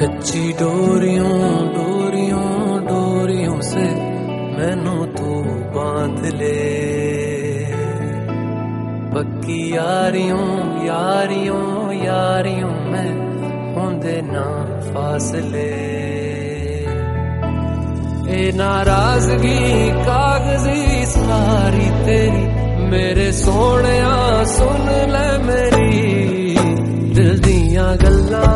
کچی ڈوریوں ڈوریوں ڈوریوں سے مینو تو باندھ لے پکی یاریوں یاریوں یاریوں میں ہوں نہ فاصلے اے ناراضگی کاغذی ساری تیری میرے سونے سن لے میری دل دیا گلا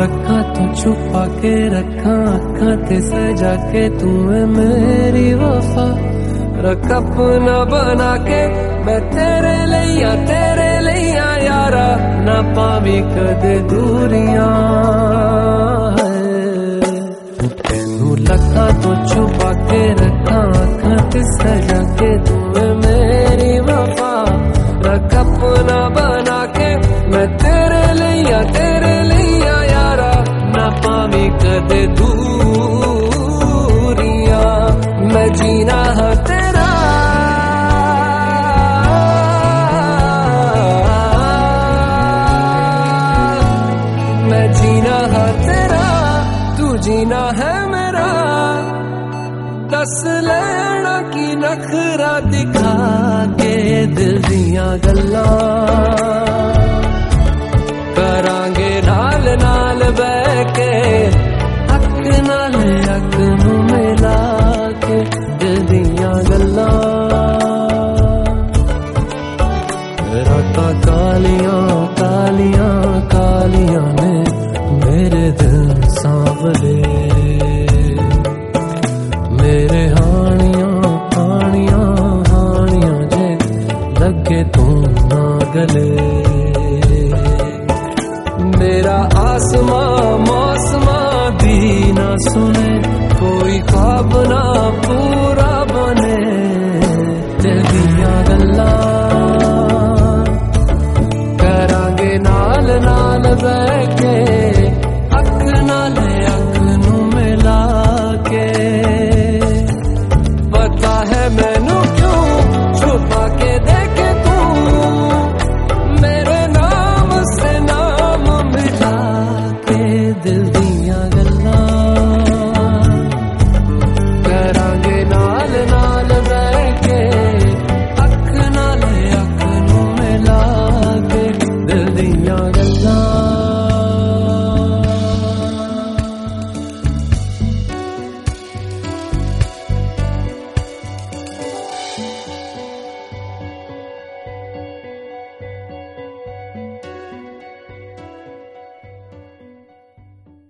کہنوں لکھا تو چھپا کے رکھا اکھاں تے سجا کے تو میری وفا رکھ اپنا بنا کے میں تیرے لیا تیرے لیا یارا نہ پاوی کدے دوریاں کہنوں لکھا تو چھپا کے رکھا اکھاں تے سجا کے تو ہے میری وفا رکھ اپنا بنا جینا ہے میرا۔ دس لینا کی نخرا دکھا کے دل دیا گلا کرانگے نال نال بہ کے اک نال اک ملا کے دل دیا گلا رات کالیاں کالیاں کالیاں نے میرے دل سانولے میرے ہانیاں ہانیاں ہانیاں جے لگے تو نہ گلے۔ میرا آسماں موسماں دی نہ سنے، کوئی خواب نہ پورا بنے۔ دل دیا گلا کرانگے نال نال بہ ہے مینو کیوں چھپا